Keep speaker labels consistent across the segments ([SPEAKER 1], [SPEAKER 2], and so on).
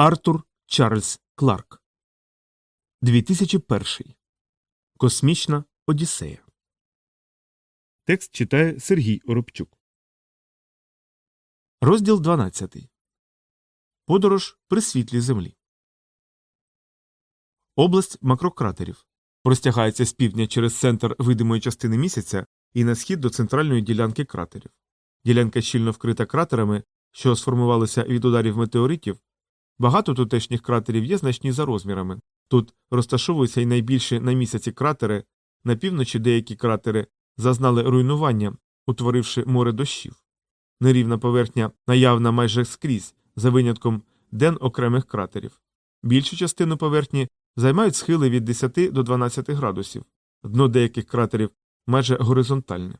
[SPEAKER 1] Артур Чарльз Кларк 2001 Космічна Одіссея. Текст читає Сергій Оробчук. Розділ 12. Подорож при світлі Землі. Область макрократерів простягається з півдня через центр видимої частини місяця і на схід до центральної ділянки кратерів. Ділянка щільно вкрита кратерами, що сформувалися від ударів метеоритів. Багато тутешніх кратерів є значні за розмірами. Тут розташовуються й найбільші на місяці кратери, на півночі деякі кратери зазнали руйнування, утворивши море дощів. Нерівна поверхня наявна майже скрізь, за винятком ден окремих кратерів. Більшу частину поверхні займають схили від 10 до 12 градусів, дно деяких кратерів майже горизонтальне.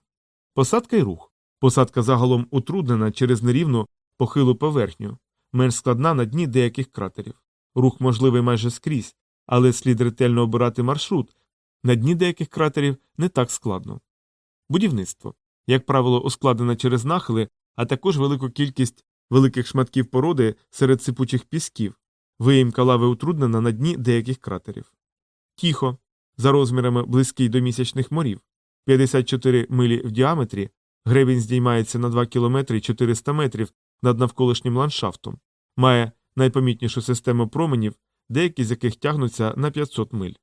[SPEAKER 1] Посадка й рух. Посадка загалом утруднена через нерівну похилу поверхню, менш складна на дні деяких кратерів. Рух можливий майже скрізь, але слід ретельно обирати маршрут. На дні деяких кратерів не так складно. Будівництво, як правило, ускладнене через нахили, а також велику кількість великих шматків породи серед сипучих пісків, виїмка лави утруднена на дні деяких кратерів. Тіхо, за розмірами близький до місячних морів, 54 милі в діаметрі, гребінь здіймається на 2 км 400 метрів над навколишнім ландшафтом, має найпомітнішу систему променів, деякі з яких тягнуться на 500 миль.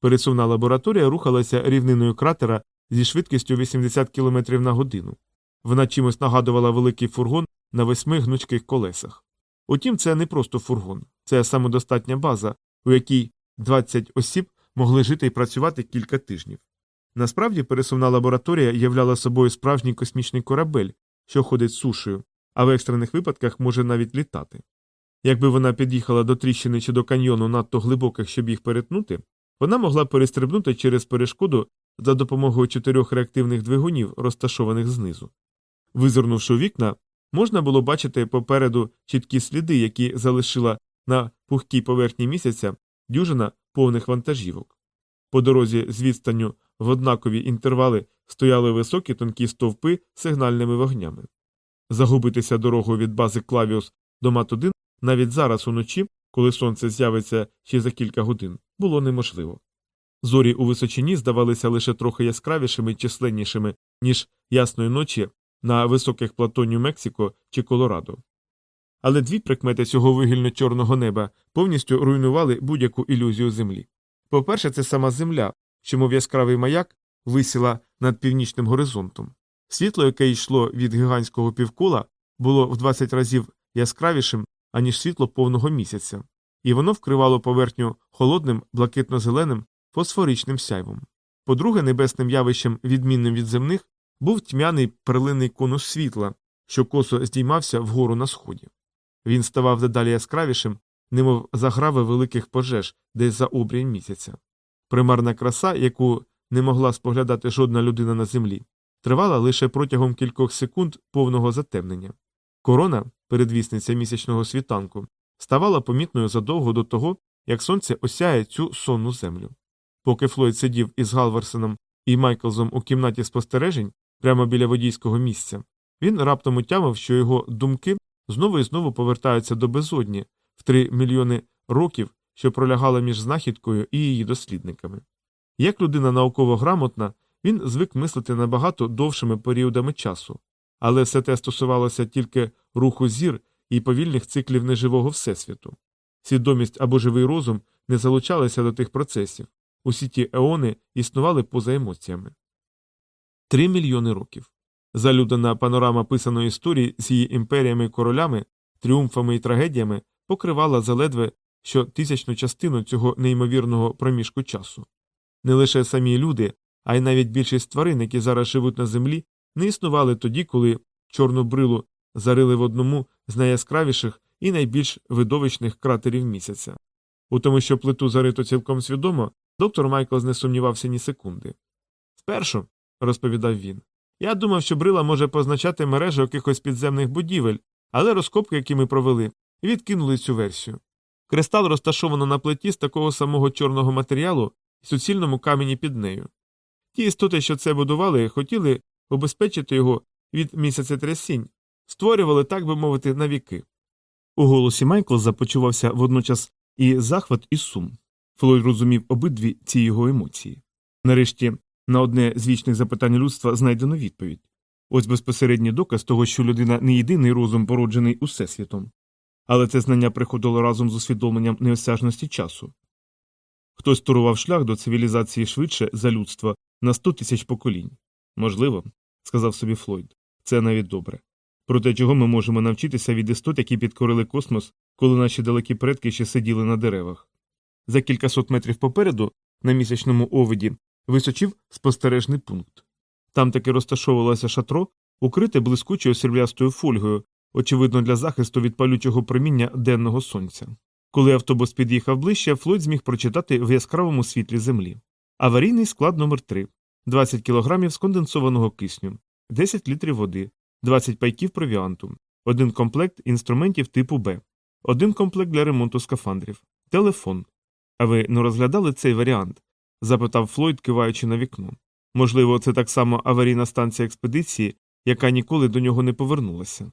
[SPEAKER 1] Пересувна лабораторія рухалася рівниною кратера зі швидкістю 80 км на годину. Вона чимось нагадувала великий фургон на восьми гнучких колесах. Утім, це не просто фургон, це самодостатня база, у якій 20 осіб могли жити і працювати кілька тижнів. Насправді, пересувна лабораторія являла собою справжній космічний корабель, що ходить сушею, а в екстрених випадках може навіть літати. Якби вона під'їхала до тріщини чи до каньйону надто глибоких, щоб їх перетнути, вона могла перестрибнути через перешкоду за допомогою чотирьох реактивних двигунів, розташованих знизу. Визирнувши вікна, можна було бачити попереду чіткі сліди, які залишила на пухкій поверхні місяця дюжина повних вантажівок. По дорозі з відстанню в однакові інтервали стояли високі тонкі стовпи з сигнальними вогнями. Загубитися дорогою від бази Клавіус до Мат-1 навіть зараз уночі, коли сонце з'явиться ще за кілька годин, було неможливо. Зорі у височині здавалися лише трохи яскравішими і численнішими, ніж ясної ночі на високих плато Нью-Мексико чи Колорадо. Але дві прикмети цього вигільно чорного неба повністю руйнували будь-яку ілюзію землі. По перше, це сама земля, що мов яскравий маяк висіла над північним горизонтом. Світло, яке йшло від гігантського півкола, було в 20 разів яскравішим, аніж світло повного місяця, і воно вкривало поверхню холодним, блакитно-зеленим фосфоричним сяйвом. По-друге, небесним явищем, відмінним від земних, був тьмяний перлинний конус світла, що косо здіймався вгору на сході. Він ставав дедалі яскравішим, немов заграви великих пожеж десь за обрій місяця. Примарна краса, яку не могла споглядати жодна людина на землі, тривала лише протягом кількох секунд повного затемнення. Корона, передвісниця місячного світанку, ставала помітною задовго до того, як сонце осяє цю сонну землю. Поки Флойд сидів із Галверсоном і Майклзом у кімнаті спостережень прямо біля водійського місця, він раптом утямив, що його думки знову і знову повертаються до безодні в три мільйони років, що пролягала між знахідкою і її дослідниками. Як людина науково грамотна, він звик мислити набагато довшими періодами часу, але все те стосувалося тільки руху зір і повільних циклів неживого всесвіту. Свідомість або живий розум не залучалися до тих процесів, усі ті еони існували поза емоціями. Три мільйони років. Залюдана панорама писаної історії з її імперіями і королями, тріумфами і трагедіями покривала заледве що тисячну частину цього неймовірного проміжку часу. Не лише самі люди, а й навіть більшість тварин, які зараз живуть на землі, не існували тоді, коли чорну брилу зарили в одному з найяскравіших і найбільш видовищних кратерів місяця. У тому, що плиту зарито цілком свідомо, доктор Майклс не сумнівався ні секунди. Спершу, розповідав він, я думав, що брила може позначати мережу якихось підземних будівель, але розкопки, які ми провели, відкинули цю версію. Кристал розташовано на плиті з такого самого чорного матеріалу і суцільному камені під нею. Ті істоти, що це будували, хотіли убезпечити його від місяцетрясінь, створювали, так би мовити, навіки. У голосі Майклза почувався водночас і захват, і сум. Флойд розумів обидві ці його емоції. Нарешті, на одне з вічних запитань людства знайдено відповідь ось безпосередній доказ того, що людина не єдиний розум, породжений усесвітом. Але це знання приходило разом з усвідомленням неосяжності часу. Хтось турував шлях до цивілізації швидше за людство на сто тисяч поколінь. Можливо, сказав собі Флойд, це навіть добре. Проте чого ми можемо навчитися від істот, які підкорили космос, коли наші далекі предки ще сиділи на деревах. За кількасот метрів попереду, на місячному овиді, височив спостережний пункт. Там таки розташовувалося шатро, укрите блискучою сріблястою фольгою, очевидно, для захисту від палючого проміння денного сонця. Коли автобус під'їхав ближче, Флойд зміг прочитати в яскравому світлі землі. Аварійний склад номер 3 20 кг сконденсованого кисню, 10 літрів води, 20 пайків провіанту, один комплект інструментів типу Б, один комплект для ремонту скафандрів, телефон. А ви не розглядали цей варіант? запитав Флойд, киваючи на вікно. Можливо, це так само аварійна станція експедиції, яка ніколи до нього не повернулася.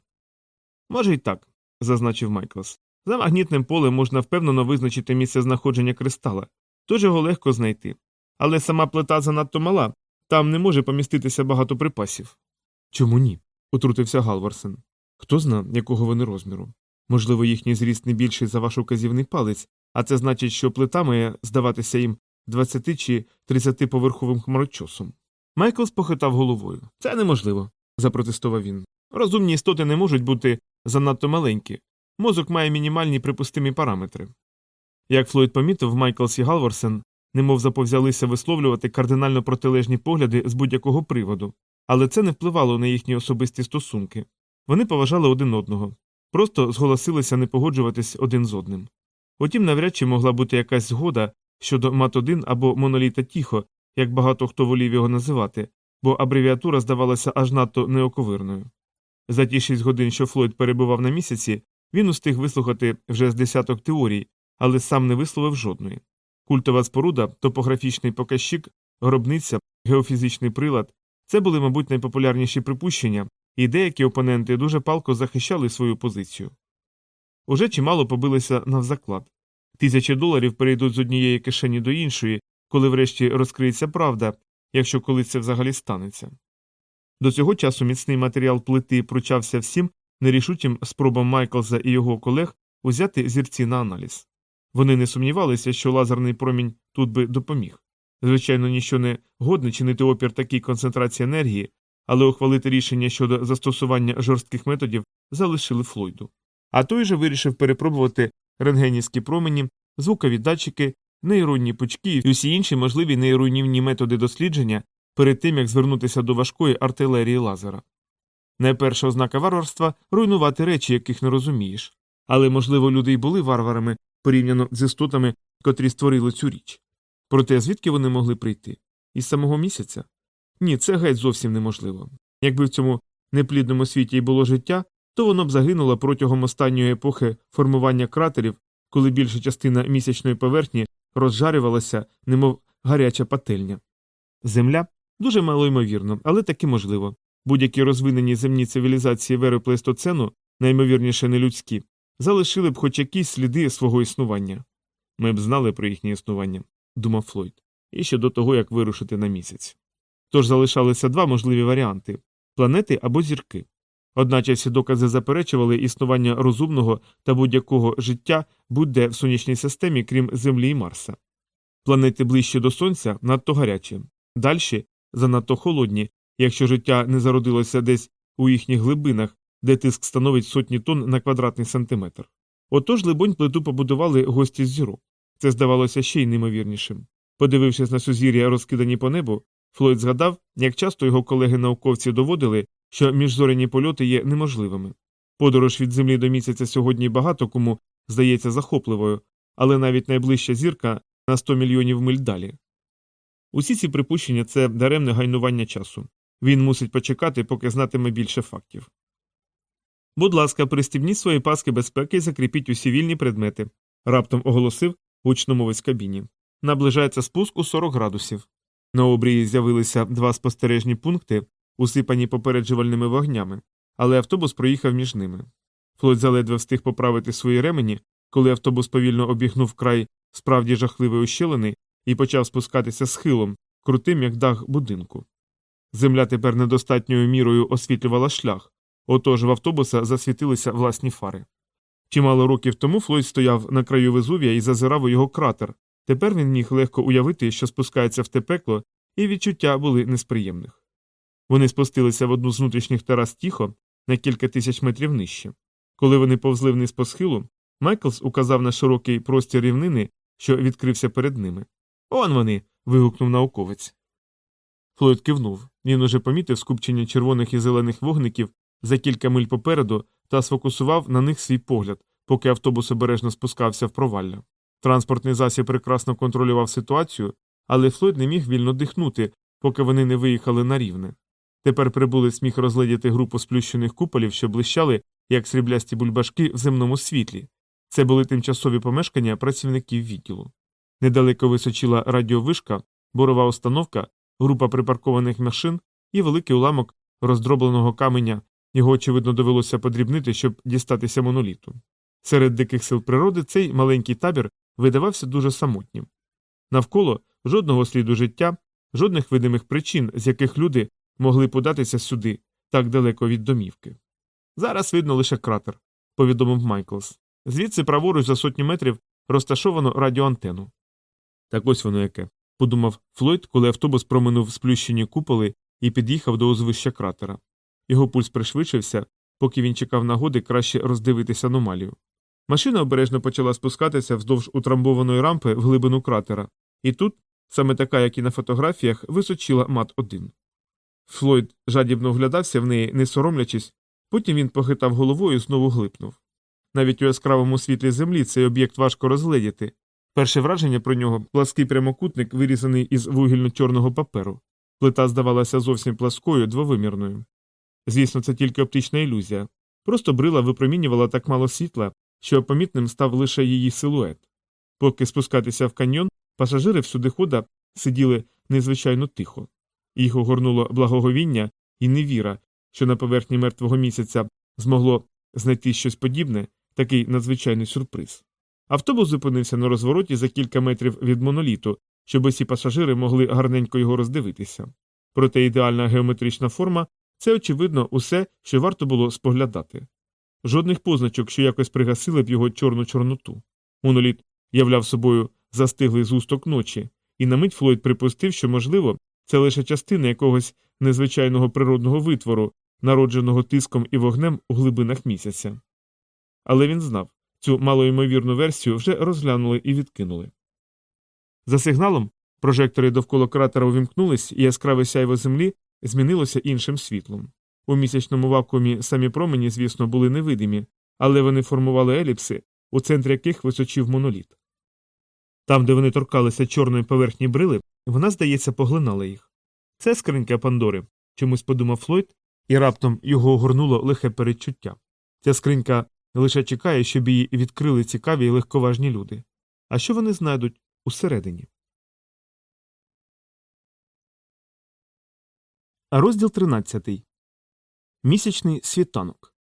[SPEAKER 1] Може й так, зазначив Майклс. За магнітним полем можна впевнено визначити місце знаходження кристала, тож його легко знайти. Але сама плита занадто мала, там не може поміститися багато припасів. Чому ні? утрутився Галварсен. Хто зна, якого вони розміру. Можливо, їхній зріст не більший за ваш указівний палець, а це значить, що плита має здаватися їм 20 чи 30 поверховим хмарочосом. Майклс похитав головою. Це неможливо, запротестував він. Розумні істоти не можуть бути занадто маленькі. Мозок має мінімальні припустимі параметри. Як Флойд помітив, Майклс і Галварсен немов заповзялися висловлювати кардинально протилежні погляди з будь-якого приводу, але це не впливало на їхні особисті стосунки. Вони поважали один одного, просто зголосилися не погоджуватись один з одним. Утім, навряд чи могла бути якась згода щодо мат-1 або моноліта тіхо, як багато хто волів його називати, бо абревіатура здавалася аж надто неоковирною. За ті шість годин, що Флойд перебував на місяці, він устиг вислухати вже з десяток теорій, але сам не висловив жодної. Культова споруда, топографічний показчик, гробниця, геофізичний прилад це були, мабуть, найпопулярніші припущення, і деякі опоненти дуже палко захищали свою позицію. Уже чимало побилися навзаклад. Тисячі доларів перейдуть з однієї кишені до іншої, коли врешті розкриється правда, якщо колись це взагалі станеться. До цього часу міцний матеріал плити пручався всім нерішучим спробам Майклза і його колег узяти зірці на аналіз. Вони не сумнівалися, що лазерний промінь тут би допоміг. Звичайно, ніщо не годне чинити опір такій концентрації енергії, але ухвалити рішення щодо застосування жорстких методів залишили Флойду. А той же вирішив перепробувати рентгенівські промені, звукові датчики, нейронні пучки і усі інші можливі нейронівні методи дослідження перед тим як звернутися до важкої артилерії лазера. Найперша ознака варварства руйнувати речі, яких не розумієш. Але, можливо, люди й були варварами порівняно з істотами, котрі створили цю річ. Проте звідки вони могли прийти? Із самого місяця? Ні, це геть зовсім неможливо. Якби в цьому неплідному світі й було життя, то воно б загинуло протягом останньої епохи формування кратерів, коли більша частина місячної поверхні розжарювалася, немов гаряча пательня. Земля дуже малоймовірно, але таки можливо. Будь-які розвинені земні цивілізації вери плейстоцену, наймовірніше нелюдські, залишили б хоч якісь сліди свого існування. Ми б знали про їхнє існування, думав Флойд, і ще до того, як вирушити на місяць. Тож залишалися два можливі варіанти планети або зірки. Одначе всі докази заперечували існування розумного та будь-якого життя будь-де в сонячній системі, крім Землі і Марса. Планети ближче до Сонця надто гарячі, дальші занадто холодні, якщо життя не зародилося десь у їхніх глибинах, де тиск становить сотні тонн на квадратний сантиметр. Отож, либонь, плиту побудували гості з зірок. Це здавалося ще й неймовірнішим. Подивившись на сузір'я, розкидані по небу, Флойд згадав, як часто його колеги-науковці доводили, що міжзоряні польоти є неможливими. Подорож від Землі до місяця сьогодні багато кому здається захопливою, але навіть найближча зірка на 100 мільйонів миль далі. Усі ці припущення це даремне гайнування часу. Він мусить почекати, поки знатиме більше фактів. Будь ласка, пристібніть свої паски безпеки і закріпіть усі вільні предмети, раптом оголосив гучномовець кабіні. Наближається спуск у 40 градусів. На обрії з'явилися два спостережні пункти, усипані попереджувальними вогнями, але автобус проїхав між ними. Флойд заледве встиг поправити свої ремені, коли автобус повільно обігнув край справді жахливої ущелини і почав спускатися схилом, крутим, як дах будинку. Земля тепер недостатньою мірою освітлювала шлях, отож в автобуса засвітилися власні фари. Чимало років тому Флойд стояв на краю Везувія і зазирав у його кратер. Тепер він міг легко уявити, що спускається в те пекло, і відчуття були несприємних. Вони спустилися в одну з внутрішніх терас тихо на кілька тисяч метрів нижче. Коли вони повзли вниз по схилу, Майклс указав на широкий простір рівнини, що відкрився перед ними. Он вони. вигукнув науковець. Флойд кивнув. Він уже помітив скупчення червоних і зелених вогників за кілька миль попереду та сфокусував на них свій погляд, поки автобус обережно спускався в провалля. Транспортний засіб прекрасно контролював ситуацію, але Флойд не міг вільно дихнути, поки вони не виїхали на рівне. Тепер прибулець міг розглядіти групу сплющених куполів, що блищали, як сріблясті бульбашки в земному світлі. Це були тимчасові помешкання працівників відділу. Недалеко височила радіовишка, борова установка, група припаркованих машин і великий уламок роздробленого каменя. Його, очевидно, довелося подрібнити, щоб дістатися моноліту. Серед диких сил природи цей маленький табір видавався дуже самотнім. Навколо жодного сліду життя, жодних видимих причин, з яких люди могли податися сюди, так далеко від домівки. Зараз видно лише кратер, повідомив Майклс. Звідси праворуч за сотні метрів розташовано радіоантену. Так ось воно яке, подумав Флойд, коли автобус проминув сплющені куполи і під'їхав до узвища кратера. Його пульс пришвидшився, поки він чекав нагоди краще роздивитися аномалію. Машина обережно почала спускатися вздовж утрамбованої рампи в глибину кратера, і тут, саме така, як і на фотографіях, височила мат 1 Флойд жадібно оглядався в неї, не соромлячись, потім він похитав головою і знову глипнув. Навіть у яскравому світлі землі цей об'єкт важко розгледіти. Перше враження про нього плаский прямокутник, вирізаний із вугільно-чорного паперу. Плита здавалася зовсім пласкою, двовимірною. Звісно, це тільки оптична ілюзія. Просто брила випромінювала так мало світла, що помітним став лише її силует. Поки спускатися в каньйон, пасажири всюдихода сиділи незвичайно тихо. Їх огорнуло благоговіння і невіра, що на поверхні мертвого місяця змогло знайти щось подібне, такий надзвичайний сюрприз. Автобус зупинився на розвороті за кілька метрів від моноліту, щоб усі пасажири могли гарненько його роздивитися. Проте ідеальна геометрична форма це, очевидно, усе, що варто було споглядати. Жодних позначок, що якось пригасили б його чорну чорноту. Моноліт являв собою застиглий зусток ночі, і на мить Флойд припустив, що, можливо, це лише частина якогось незвичайного природного витвору, народженого тиском і вогнем у глибинах місяця. Але він знав цю малоймовірну версію вже розглянули і відкинули. За сигналом прожектори довкола кратера увімкнулись, і яскраве сяйво землі змінилося іншим світлом. У місячному вакуумі самі промені, звісно, були невидимі, але вони формували еліпси, у центрі яких височив моноліт. Там, де вони торкалися чорної поверхні брили, вона, здається, поглинала їх. Це скринька Пандори, чомусь подумав Флойд, і раптом його огорнуло лихе передчуття. Ця скринька лише чекає, щоб її відкрили цікаві і легковажні люди. А що вони знайдуть усередині? Розділ 13. Місячний світанок.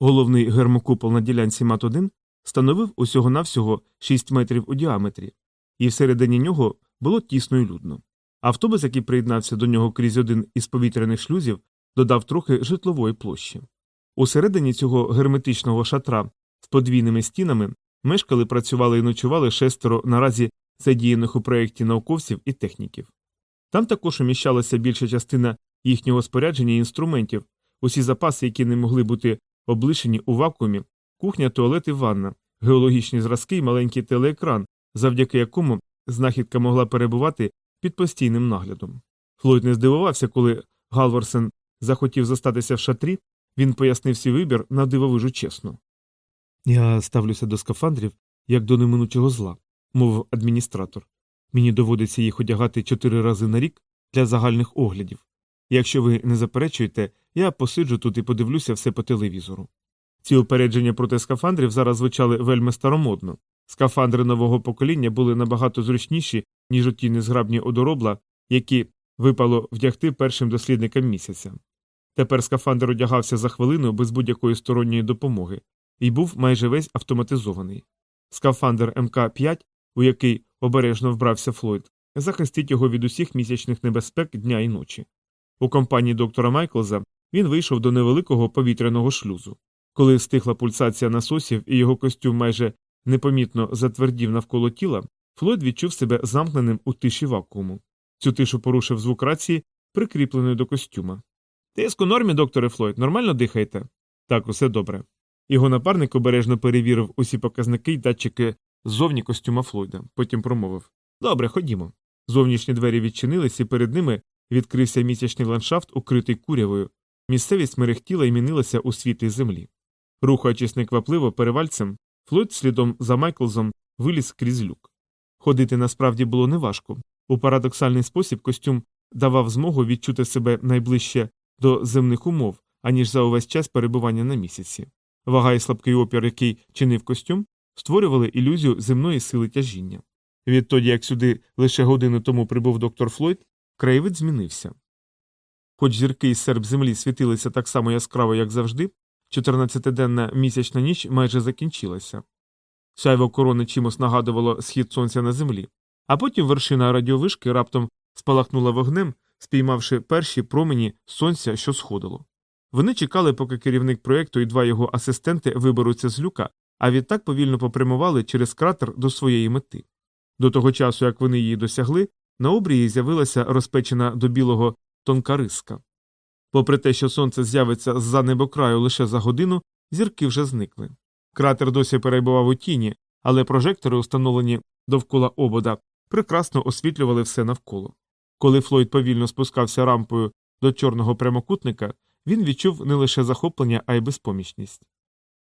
[SPEAKER 1] Головний гермокупол на ділянці мат 1 становив усього навсього 6 метрів у діаметрі, і всередині нього було тісно й людно. Автобус, який приєднався до нього крізь один із повітряних шлюзів, додав трохи житлової площі. Усередині цього герметичного шатра з подвійними стінами мешкали, працювали і ночували шестеро наразі задіяних у проєкті науковців і техніків. Там також уміщалася більша частина їхнього спорядження і інструментів, усі запаси, які не могли бути облишені у вакуумі, кухня, туалет і ванна, геологічні зразки і маленький телеекран, завдяки якому знахідка могла перебувати під постійним наглядом. Флойд не здивувався, коли Галворсен захотів зостатися в шатрі, він пояснив свій вибір на дивовижу чесно. Я ставлюся до скафандрів як до неминучого зла, мовив адміністратор. Мені доводиться їх одягати чотири рази на рік для загальних оглядів. Якщо ви не заперечуєте, я посиджу тут і подивлюся все по телевізору. Ці упередження проти скафандрів зараз звучали вельми старомодно. Скафандри нового покоління були набагато зручніші, ніж оті незграбні одоробла, які випало вдягти першим дослідникам місяця. Тепер скафандр одягався за хвилину без будь-якої сторонньої допомоги, і був майже весь автоматизований. Скафандр МК-5, у який обережно вбрався Флойд, захистить його від усіх місячних небезпек дня і ночі. У компанії доктора Майклза він вийшов до невеликого повітряного шлюзу. Коли стихла пульсація насосів і його костюм майже непомітно затвердів навколо тіла, Флойд відчув себе замкненим у тиші вакууму. Цю тишу порушив звук рації, прикріпленої до костюма. Тиск у нормі, докторе Флойд, нормально дихаєте? Так, усе добре. Його напарник обережно перевірив усі показники й датчики ззовні костюма Флойда, потім промовив Добре, ходімо. Зовнішні двері відчинились, і перед ними відкрився місячний ландшафт, укритий курявою. Місцевість мерехтіла і мінилася у світлій землі. Рухаючись неквапливо перевальцем, Флойд слідом за Майклзом виліз крізь люк. Ходити насправді було неважко. У парадоксальний спосіб костюм давав змогу відчути себе найближче до земних умов, аніж за увесь час перебування на місяці. Вага і слабкий опір, який чинив костюм, створювали ілюзію земної сили тяжіння. Відтоді, як сюди лише годину тому прибув доктор Флойд, краєвид змінився. Хоч зірки із серб землі світилися так само яскраво, як завжди, 14-денна місячна ніч майже закінчилася. Сяйво корони чимось нагадувало схід сонця на землі, а потім вершина радіовишки раптом спалахнула вогнем, спіймавши перші промені сонця, що сходило. Вони чекали, поки керівник проєкту і два його асистенти виберуться з люка, а відтак повільно попрямували через кратер до своєї мети. До того часу, як вони її досягли, на обрії з'явилася розпечена до білого тонка риска. Попри те, що сонце з'явиться з-за небокраю лише за годину, зірки вже зникли. Кратер досі перебував у тіні, але прожектори, установлені довкола обода, прекрасно освітлювали все навколо. Коли Флойд повільно спускався рампою до чорного прямокутника, він відчув не лише захоплення, а й безпомічність.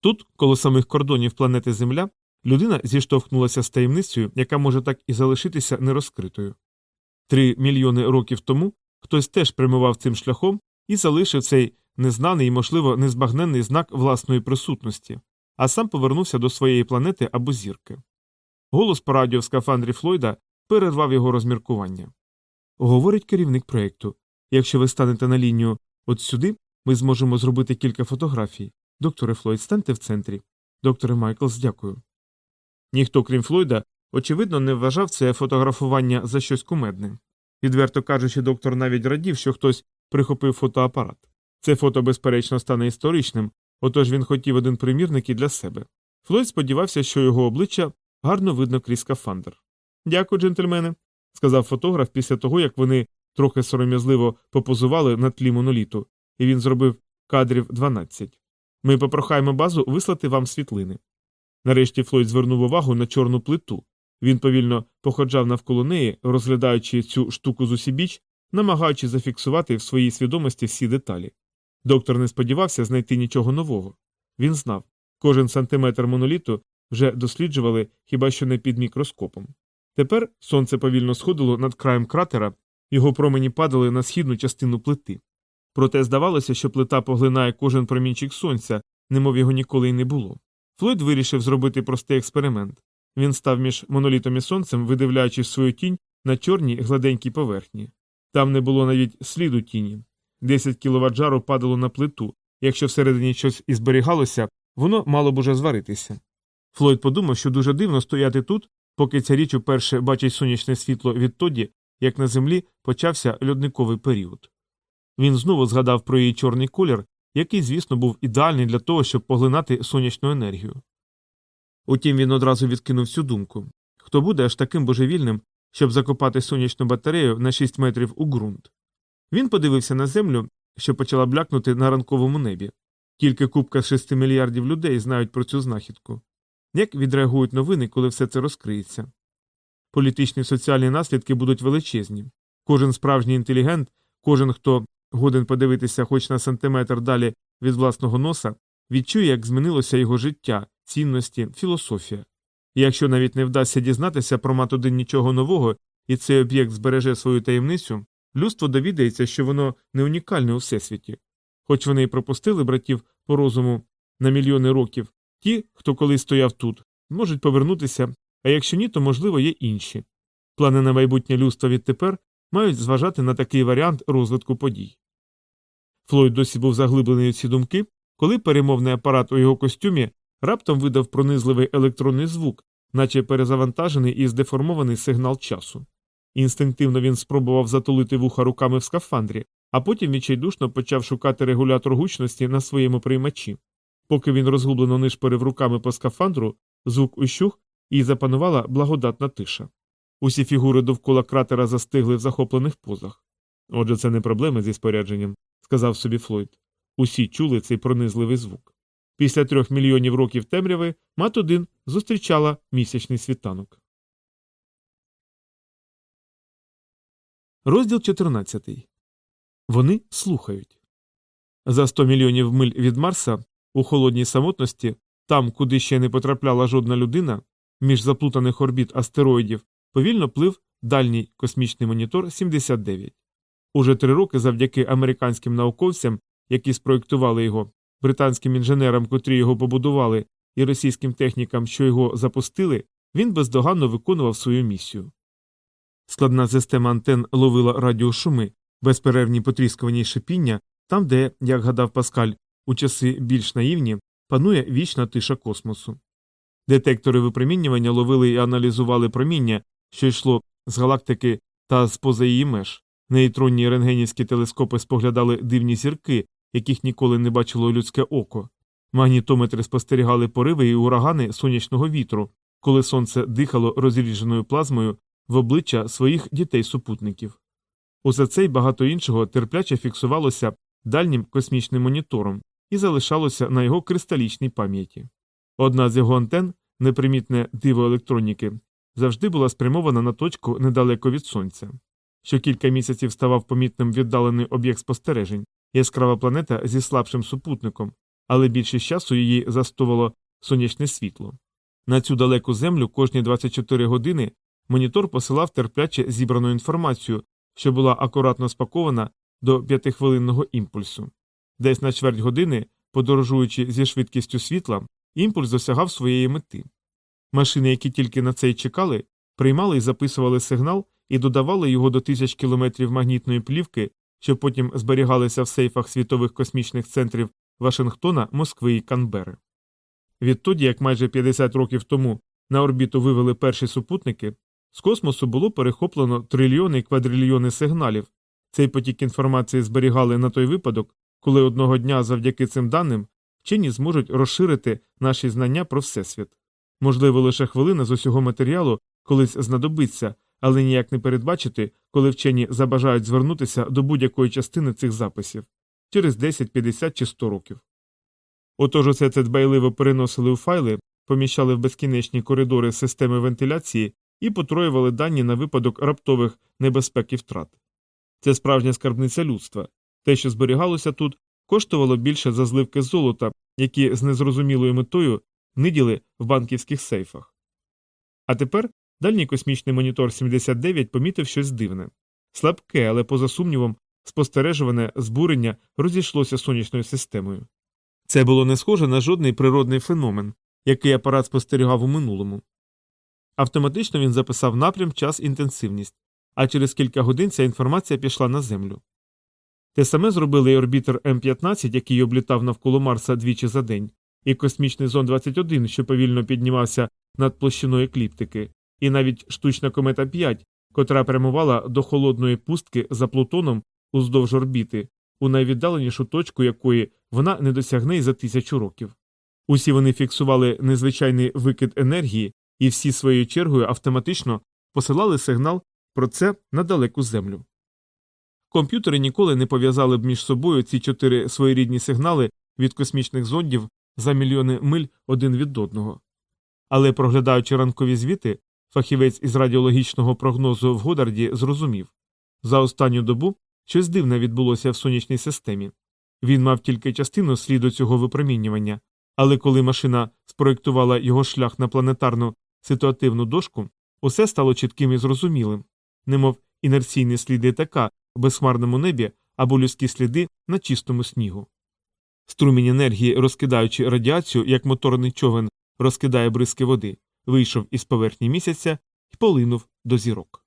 [SPEAKER 1] Тут, коло самих кордонів планети Земля, людина зіштовхнулася з таємницею, яка може так і залишитися нерозкритою. Три мільйони років тому хтось теж прямував цим шляхом і залишив цей незнаний і, можливо, незбагненний знак власної присутності, а сам повернувся до своєї планети або зірки. Голос по радіо в скафандрі Флойда перервав його розміркування. Говорить керівник проєкту якщо ви станете на лінію от сюди, ми зможемо зробити кілька фотографій. Докторе Флойд, станьте в центрі. Докторе Майклс, дякую. Ніхто, крім Флойда, очевидно, не вважав це фотографування за щось кумедне. Відверто кажучи, доктор навіть радів, що хтось прихопив фотоапарат. Це фото, безперечно, стане історичним, отож він хотів один примірник і для себе. Флойд сподівався, що його обличчя гарно видно крізь скафандр. Дякую, джентльмени, сказав фотограф після того, як вони трохи сором'язливо попозували на тлі моноліту, і він зробив кадрів 12. Ми попрохаємо базу вислати вам світлини. Нарешті Флойд звернув увагу на чорну плиту. Він повільно походжав навколо неї, розглядаючи цю штуку з усібіч, намагаючись зафіксувати в своїй свідомості всі деталі. Доктор не сподівався знайти нічого нового. Він знав, кожен сантиметр моноліту вже досліджували хіба що не під мікроскопом. Тепер сонце повільно сходило над краєм кратера, його промені падали на східну частину плити. Проте здавалося, що плита поглинає кожен промінчик сонця, немов його ніколи й не було. Флойд вирішив зробити простий експеримент. Він став між монолітом і сонцем, видивляючись свою тінь на чорній гладенькій поверхні. Там не було навіть сліду тіні. 10 кіловат жару падало на плиту, якщо всередині щось і зберігалося, воно мало б уже зваритися. Флойд подумав, що дуже дивно стояти тут, поки ця річ уперше бачить сонячне світло відтоді, як на землі почався льодниковий період. Він знову згадав про її чорний колір, який, звісно, був ідеальний для того, щоб поглинати сонячну енергію. Утім, він одразу відкинув цю думку хто буде аж таким божевільним, щоб закопати сонячну батарею на 6 метрів у ґрунт. Він подивився на землю, що почала блякнути на ранковому небі. Тільки купка з 6 мільярдів людей знають про цю знахідку. Як відреагують новини, коли все це розкриється? Політичні і соціальні наслідки будуть величезні. Кожен справжній інтелігент, кожен, хто годен подивитися хоч на сантиметр далі від власного носа, відчує, як змінилося його життя, цінності, філософія. І якщо навіть не вдасться дізнатися про матодин нічого нового, і цей об'єкт збереже свою таємницю, людство довідається, що воно не унікальне у всесвіті. Хоч вони й пропустили братів по розуму на мільйони років, ті, хто колись стояв тут, можуть повернутися, а якщо ні, то можливо є інші. Плани на майбутнє людства відтепер мають зважати на такий варіант розвитку подій. Флойд досі був заглиблений у ці думки, коли перемовний апарат у його костюмі раптом видав пронизливий електронний звук, наче перезавантажений і здеформований сигнал часу. Інстинктивно він спробував затулити вуха руками в скафандрі, а потім відчайдушно почав шукати регулятор гучності на своєму приймачі. Поки він розгублено нишпорив руками по скафандру, звук ущух і запанувала благодатна тиша. Усі фігури довкола кратера застигли в захоплених позах. Отже, це не проблеми зі спорядженням, сказав собі Флойд. Усі чули цей пронизливий звук. Після трьох мільйонів років темряви мат 1 зустрічала місячний світанок. Розділ 14. Вони слухають. За 100 мільйонів миль від Марса у холодній самотності, там, куди ще не потрапляла жодна людина, між заплутаних орбіт астероїдів, повільно плив дальній космічний монітор 79. Уже три роки завдяки американським науковцям, які спроєктували його, британським інженерам, котрі його побудували, і російським технікам, що його запустили, він бездоганно виконував свою місію. Складна система антен ловила радіошуми, безперервні потріскування й шипіння, там, де, як гадав Паскаль, у часи більш наївні, панує вічна тиша космосу. Детектори випромінювання ловили і аналізували проміння, що йшло з галактики та з поза її меж. Нейтронні рентгенівські телескопи споглядали дивні зірки, яких ніколи не бачило людське око. Магнітометри спостерігали пориви і урагани сонячного вітру, коли сонце дихало розрідженою плазмою в обличчя своїх дітей-супутників. Усе це й багато іншого терпляче фіксувалося дальнім космічним монітором і залишалося на його кристалічній пам'яті. Одна з його антен, непримітне диво електроніки, завжди була спрямована на точку недалеко від сонця. Що кілька місяців ставав помітним віддалений об'єкт спостережень, яскрава планета зі слабшим супутником, але більшість часу її застувало сонячне світло. На цю далеку землю кожні 24 години монітор посилав терпляче зібрану інформацію, що була акуратно спакована до п'ятихвилинного імпульсу. Десь на чверть години, подорожуючи зі швидкістю світла, імпульс досягав своєї мети. Машини, які тільки на це й чекали, приймали і записували сигнал і додавали його до тисяч кілометрів магнітної плівки, що потім зберігалися в сейфах світових космічних центрів Вашингтона, Москви і Канбери. Відтоді, як майже 50 років тому на орбіту вивели перші супутники, з космосу було перехоплено трильйони і квадрильйони сигналів. Цей потік інформації зберігали на той випадок, коли одного дня завдяки цим даним вчені зможуть розширити наші знання про Всесвіт. Можливо, лише хвилина з усього матеріалу колись знадобиться, але ніяк не передбачити, коли вчені забажають звернутися до будь-якої частини цих записів через 10, 50 чи 100 років. Отож усе це дбайливо переносили у файли, поміщали в безкінечні коридори системи вентиляції і потроювали дані на випадок раптових небезпек і втрат. Це справжня скарбниця людства. Те, що зберігалося тут, коштувало більше за зливки золота, які з незрозумілою метою ниділи в банківських сейфах. А тепер дальній космічний монітор 79 помітив щось дивне. Слабке, але поза сумнівом, спостережуване збурення розійшлося сонячною системою. Це було не схоже на жодний природний феномен, який апарат спостерігав у минулому. Автоматично він записав напрям, час, інтенсивність, а через кілька годин ця інформація пішла на Землю. Те саме зробили і орбітер М15, який облітав навколо Марса двічі за день, і космічний зон 21, що повільно піднімався над площиною екліптики, і навіть штучна комета 5, котра прямувала до холодної пустки за Плутоном уздовж орбіти, у найвіддаленішу точку якої вона не досягне й за тисячу років. Усі вони фіксували незвичайний викид енергії і всі своєю чергою автоматично посилали сигнал про це на далеку землю. Комп'ютери ніколи не пов'язали б між собою ці чотири своєрідні сигнали від космічних зондів за мільйони миль один від одного. Але, проглядаючи ранкові звіти, фахівець із радіологічного прогнозу в Годарді зрозумів за останню добу щось дивне відбулося в сонячній системі. Він мав тільки частину сліду цього випромінювання, але коли машина спроєктувала його шлях на планетарну ситуативну дошку, усе стало чітким і зрозумілим, немов інерційні сліди така в безхмарному небі або людські сліди на чистому снігу. Струмінь енергії, розкидаючи радіацію, як моторний човен розкидає бризки води, вийшов із поверхні місяця і полинув до зірок.